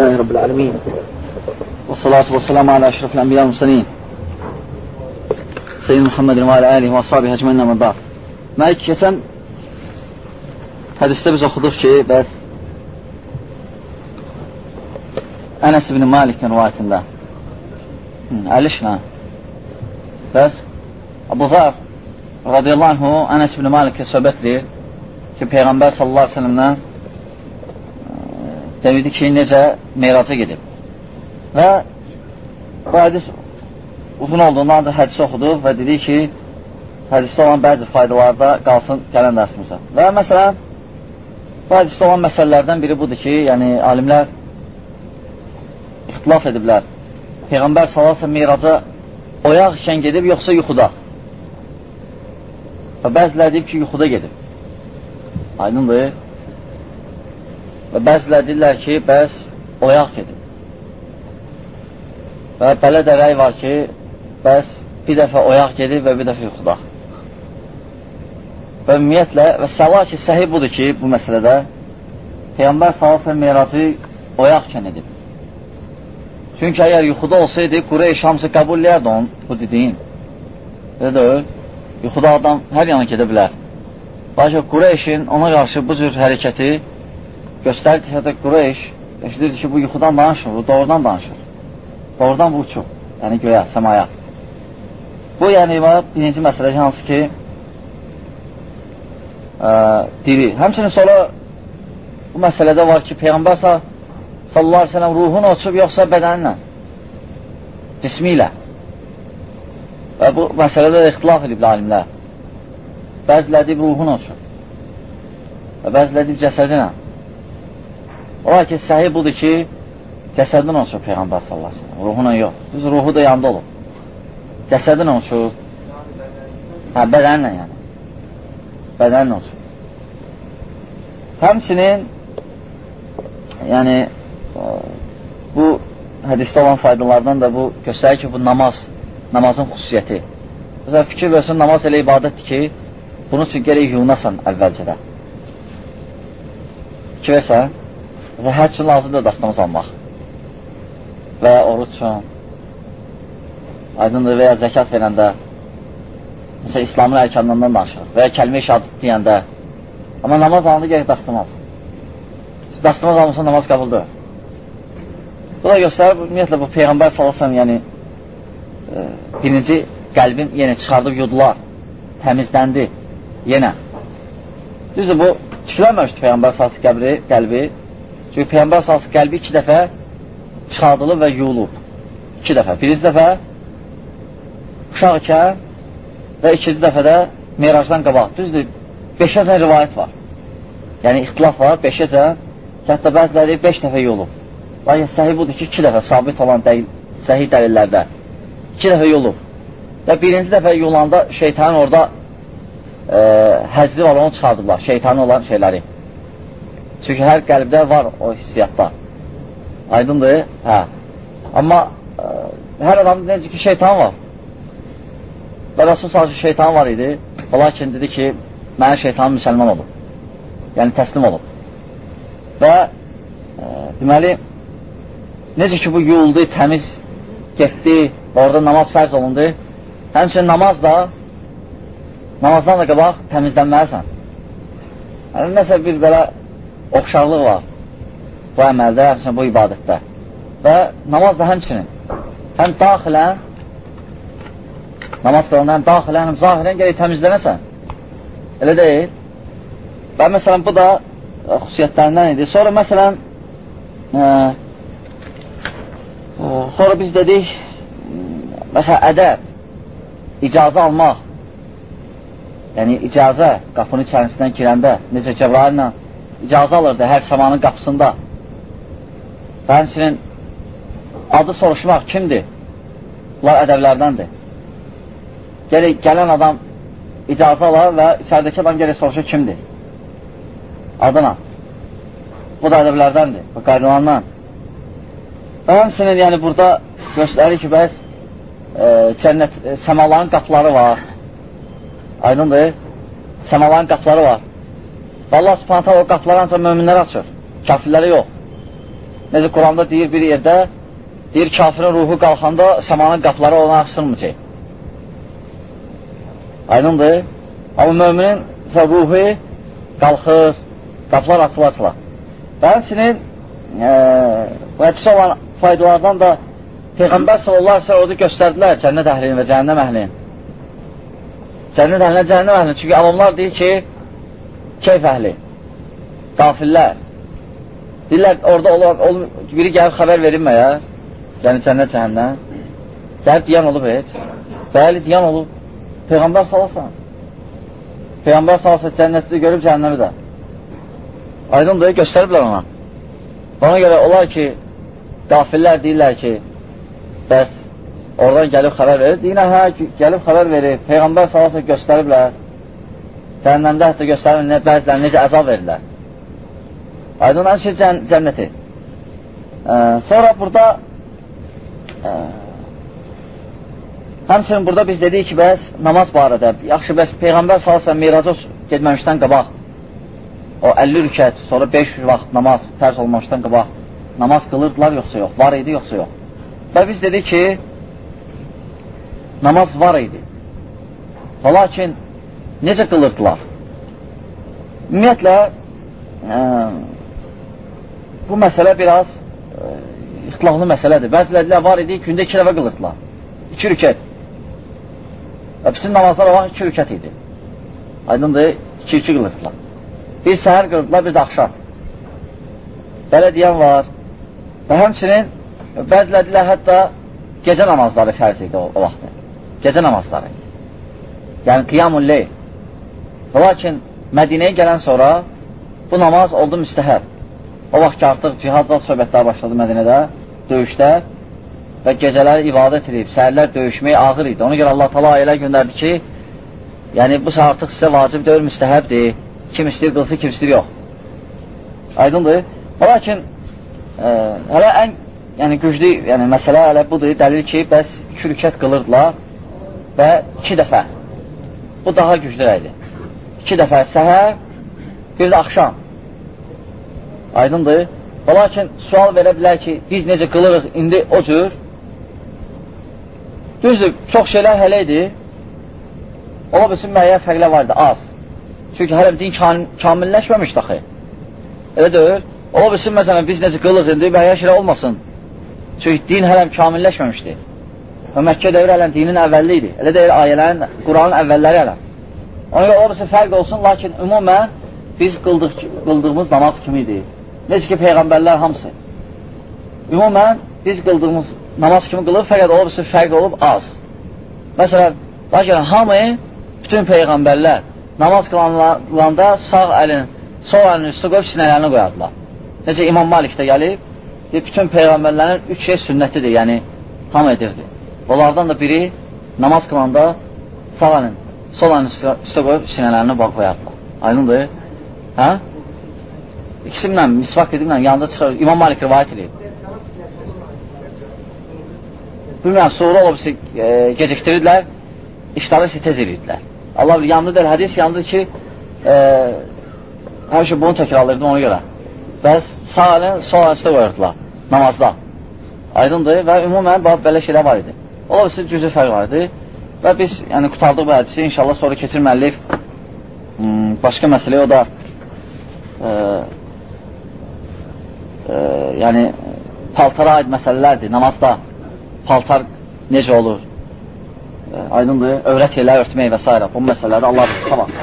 لله رب العالمين. والصلاة والسلام على أشرف الأنبياء والمرسلين. سيدنا محمد وعلى آله وأصحابه أجمعين من بعد. ما هيك كسن هذا بس أخذوك شيء بس. أنس بن مالك رواية الله. ألشنا بس. أبو ذر رضي الله عنه أنس بن مالك سبت لي في بيغمبا صلى الله عليه وسلم dedi ki, necə meyraca gedib. Və bu hədis uzun olduğunda ancaq hədisi oxuduq və dedi ki, hədisdə olan bəzi faydalarda qalsın gələn dərsimizə. Və məsələn, bu hədisdə olan məsələlərdən biri budur ki, yəni alimlər ixtilaf ediblər. Peyğəmbər salasa meyraca oyaq ikən gedib, yoxsa yuxuda. Və bəzilər deyib ki, yuxuda gedib. Aydındır. Və bəzilər deyirlər ki, bəs oyaq gedib. Və belə də rəy var ki, bəs bir dəfə oyaq gedib və bir dəfə yuxuda. Və ümumiyyətlə, və səla ki, səhi budur ki, bu məsələdə Peyğəmbər salasa miracı oyaqkən edib. Çünki əgər yuxuda olsaydı, Qureyş hamısı qəbul edərdi onun, bu dediyin. Elə deyil. Yuxuda adam hər yana gedə bilər. Lakin Qureyşin ona qarşı bu cür hərəkəti göstərdi ki, Qureyş eşidirdi ki, bu yuxudan danışır, bu doğrudan danışır. Doğrudan bu uçub, yəni göyə, səmaya. Bu, yəni, birinci məsələ hansı ki, ə, diri. Həmçinin sonra bu məsələdə var ki, Peyğəmbər sallallahu aleyhi ve sellem ruhun uçub, yoxsa bədəninlə, cismi ilə. Və bu məsələdə də ixtilaf edib alimlər. Bəzilə deyib ruhun uçub. Və bəzilə deyib cəsədinlə. Ola ki, səhi budur ki, cəsədin uçub Peyğəmbər sallallahu aleyhi. Ruhuna yox. Düz ruhu da yanında olub. Cəsədin uçub. Hə, bədənlə yəni. Bədənlə uçub. Həmçinin yəni bu hədisdə olan faydalardan da bu göstərir ki, bu namaz, namazın xüsusiyyəti. Məsələn, fikir versin, namaz elə ibadətdir ki, bunun üçün gerək yunasan əvvəlcədə. Fikir versən, və hər üçün lazımdır dastanımız almaq və ya oruç üçün, aydındır və ya zəkat verəndə, məsələn, İslamın ərkanlarından danışır və ya kəlmə-i şahadət deyəndə, amma namaz alındı gerək dastamaz. Dastamaz alınsa namaz qabıldır. Bu da göstərir, ümumiyyətlə, bu Peyğəmbər salasam, yəni, e, birinci qəlbin yenə çıxardıb yudular, təmizləndi, yenə. Düzdür, bu tikilənməmişdir Peyğəmbər salası qəbri, qəlbi, Çünki Peyğəmbər salsı qəlbi iki dəfə çıxardılıb və yuyulub. İki dəfə. Birinci dəfə uşaq ikən və ikinci dəfə də merajdan qabaq. Düzdür, beşəcən rivayət var. Yəni, ixtilaf var, beşəcən. Hətta bəziləri beş dəfə yolub. Lakin səhi budur ki, iki dəfə sabit olan dəl səhi dəlillərdə. İki dəfə yolub. Və birinci dəfə yolanda şeytanın orada e, həzzi var, onu çıxardıblar. Şeytanı olan şeyləri. Çünki hər qəlbdə var o hissiyatda. Aydındır? Hə. Amma ə, e, hər adamda necə ki, şeytan var. Və Rasul sadəcə şeytan var idi. Lakin dedi ki, mənə şeytanın müsəlman olub. Yəni, təslim olub. Və ə, e, deməli, necə ki, bu yoldu, təmiz getdi, orada namaz fərz olundu. Həmçinin namaz da, namazdan da qabaq təmizlənməlisən. Yəni, nəsə bir belə oxşarlıq var bu əməldə, həmçinin bu ibadətdə. Və namaz da həmçinin həm daxilən namaz qılanda həm daxilən, həm zahirən gələk təmizlənəsən. Elə deyil. Və məsələn, bu da e, xüsusiyyətlərindən idi. Sonra məsələn, ə, e, sonra biz dedik, məsələn, ədəb, icazə almaq, yəni icazə qapının içərisindən girəndə, necə Cəbraillə icazə alırdı hər səmanın qapısında. Və həmçinin adı soruşmaq kimdir? Bunlar ədəblərdəndir. Gələ, gələn adam icazə alar və içəridəki adam gələ soruşur kimdir? Adına. Bu da ədəblərdəndir, bu qaydalarından. Və həmçinin yəni burada göstərir ki, bəs e, cənnət, e, səmaların qapıları var. Aydındır? Səmaların qapıları var. Və Allah subhanətə o qapıları ancaq möminlər açır, kafirləri yox. necə Quranda deyir bir yerdə, deyir kafirin ruhu qalxanda səmanın qapları ona açılmayacaq. Aydındır. Amma müminin ruhu qalxır, qaplar açıla-açıla. Və həmsinin e, hədisə olan faydalardan da Peyğəmbər sallallahu aleyhi ve sellem göstərdilər cənnət əhlini və cəhənnəm əhlini. Cənnət əhlinə, cəhənnəm əhlini. Çünki avamlar deyir ki, keyf əhli, qafillər. Deyirlər, orada olan, ol, biri gəlib xəbər verilməyə, yəni cənnət cəhənnəm. Gəlib deyən olub heç. Bəli, deyən olub. Peyğəmbər salasan. Peyğəmbər salasa cənnəti görüb cəhənnəmi də. Aydındır, göstəriblər ona. Ona görə olar ki, qafillər deyirlər ki, bəs oradan gəlib xəbər verir. Deyinə, hə, gəlib xəbər verir. Peyğəmbər salasa göstəriblər. Cəhənnəmdə hətta göstərir, nə, bəziləri necə əzab verirlər. Aydın hər şey cən cənnəti. Ə, sonra burada ə, həmçinin burada biz dedik ki, bəs namaz barədə, yaxşı, bəs Peyğəmbər salasa miraca getməmişdən qabaq, o 50 rükət, sonra 5 vaxt namaz fərz olmamışdan qabaq, namaz qılırdılar yoxsa yox, var idi yoxsa yox. Və biz dedik ki, namaz var idi. Və lakin necə qılırdılar? Ümumiyyətlə, ə, bu məsələ biraz ə, ixtilaflı məsələdir. Bəzilərlə var idi, gündə iki dəfə qılırdılar. İki rükət. Və bütün namazlar o vaxt iki rükət idi. Aydındır, iki-iki qılırdılar. Bir səhər qılırdılar, bir də axşam. Belə deyən var. Və həmçinin bəzilərlə hətta gecə namazları fərz idi o, o vaxtda. Gecə namazları. Yəni qiyamul leyl. Lakin Mədinəyə gələn sonra bu namaz oldu müstəhəb. O vaxt ki, artıq cihadcal söhbətlər başladı Mədinədə, döyüşdə və gecələri ibadət edib, səhərlər döyüşmək ağır idi. Ona görə Allah tala ayələr göndərdi ki, yəni bu artıq sizə vacib deyil, müstəhəbdir. Kim istəyir qılsa, kim istəyir yox. Aydındır. Lakin e, hələ ən yəni, güclü yəni, məsələ hələ budur, dəlil ki, bəs iki rükət qılırdılar və iki dəfə. Bu daha güclü idi iki dəfə səhər, bir də axşam. Aydındır. Və lakin sual verə bilər ki, biz necə qılırıq indi o cür? Düzdür, çox şeylər hələ idi. Ola bilsin, müəyyən fərqlər var idi, az. Çünki hələ din kamilləşməmişdi axı. Elə deyil. Ola bilsin, məsələn, biz necə qılıq indi, müəyyən şeylər olmasın. Çünki din hələ kamilləşməmişdi. Və Məkkə dövrü hələn dinin əvvəlli idi. Elə deyil, ayələrin, Quranın əvvəlləri hələn. Ona görə olmasa fərq olsun, lakin ümumən biz qıldıq, qıldığımız namaz kimi idi. Necə ki, Peyğəmbərlər hamısı. Ümumən biz qıldığımız namaz kimi qılıb, fəqət olmasa fərq olub az. Məsələn, lakin hamı, bütün Peyğəmbərlər namaz qılananda sağ əlin, sol əlin üstü qoyub sinələrini qoyardılar. Necə İmam Malikdə gəlib, deyib, bütün Peyğəmbərlərin üç şey sünnətidir, yəni hamı edirdi. Onlardan da biri namaz qılanda sağ əlin sol ayını üstə qoyub sinələrini bağ qoyardılar. Aydındır? Hə? İkisi ilə misvak ediblə yanında çıxır. İmam Malik rivayət edib. Bilmirəm, sonra olub e, gecikdirirlər, işları isə tez edirdilər. Allah bilir, yanında deyil, hədis yanında ki, e, hər şey bunu təkrarlayırdı ona görə. Bəs sağ əlin sol əlin üstə qoyurdular namazda. Aydındır və ümumən belə şeylər var idi. Ola bilsin, cüzü fərq var idi. Və biz yəni, qutardıq bu hədisi. İnşallah sonra keçir müəllif hmm, başqa məsələyə, o da e, e, yəni paltara aid məsələlərdir. Namazda paltar necə olur? E, aydındır, övrət elə örtmək və s. Bu məsələləri Allah sabah.